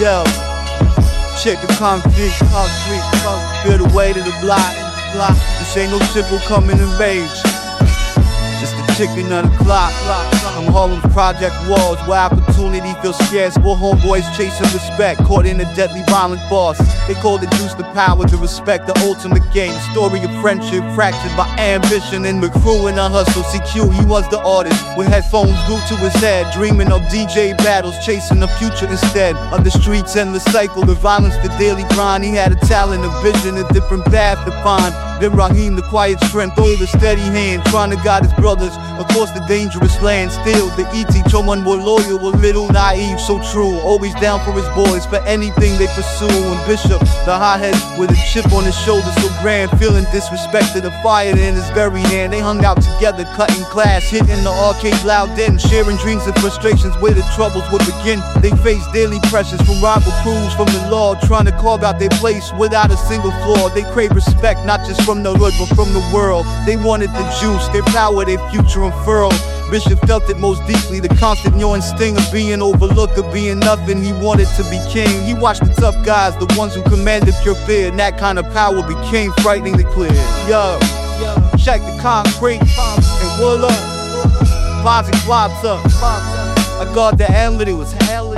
Yo, check the concrete, concrete, concrete. Feel the weight of the block, block. This ain't no simple coming in rage. It's the chicken on the clock. I'm Harlem's project walls where opportunity feels scarce. Four homeboys chasing respect, caught in a deadly violent boss. They call the juice the power, the respect, the ultimate game. Story of friendship fractured by ambition and McCrew in a hustle. CQ, he was the artist with headphones glued to his head, dreaming of DJ battles, chasing the future instead of the streets and the cycle, the violence, the daily grind. He had a talent, a vision, a different path to find. Then Raheem, the quiet strength, hold a steady hand, trying to guide his brothers across the dangerous land. Steel, the ET, someone more loyal, a little naive, so true. Always down for his boys, for anything they pursue. And Bishop, the hothead with a chip on his shoulder, so grand, feeling disrespected, a fire in his very hand. They hung out together, cutting class, hitting the arcade loud then, sharing dreams and frustrations where the troubles would begin. They faced daily pressures from rival crews, from the law, trying to carve out their place without a single flaw. They crave respect, not just from the hood, but from the world. They wanted the juice, their power, their future unfurled. Bishop felt it most deeply, the constant gnawing sting of being overlooked, of being nothing. He wanted to be king. He watched the tough guys, the ones who commanded pure fear, and that kind of power became frighteningly clear. Yo, check the concrete, and wood up, posse flops up. I got the analytic was hell.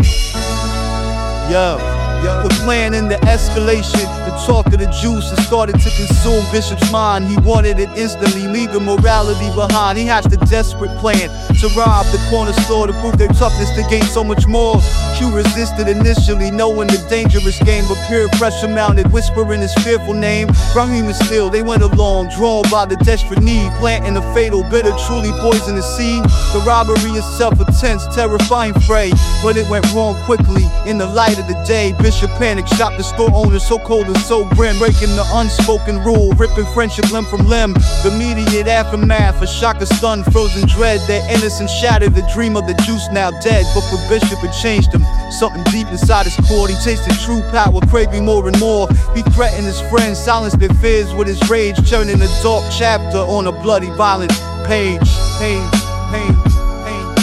Yo. The plan and the escalation, the talk of the juice that started to consume Bishop's mind. He wanted it instantly, leaving morality behind. He hatched a desperate plan to rob the corner store to prove their toughness to gain so much more. Q resisted initially, knowing the dangerous game, but peer pressure mounted, whispering his fearful name. Raheem and Steel, they went along, drawn by the desperate need, planting a fatal, bitter, truly poisonous seed. The robbery itself a tense, terrifying fray, but it went wrong quickly in the light of the day. Bishop panic shot the store owner so cold and so grim, breaking the unspoken rule, ripping friendship limb from limb. The immediate aftermath, a shock of stun, frozen dread, their innocence shattered. The dream of the juice now dead, but for Bishop it changed him. Something deep inside his core, he tasted true power, craving more and more. He threatened his friends, silenced their fears with his rage, turning a dark chapter on a bloody, violent page. Pain, pain, pain.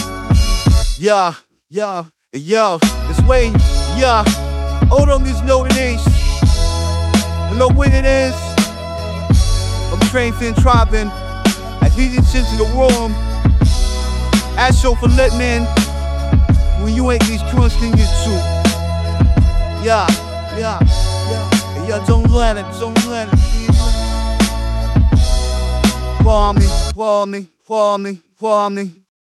Yeah, yeah, yo, this way, yeah. On, there's no ace. I know what it is. I'm trained fin trapping. I heat it shit in the room. Ask you for in. When you ain't these trust in you too. Yeah, yeah, yeah. Yeah, don't let it, don't let it. For me, for me, for me, for me.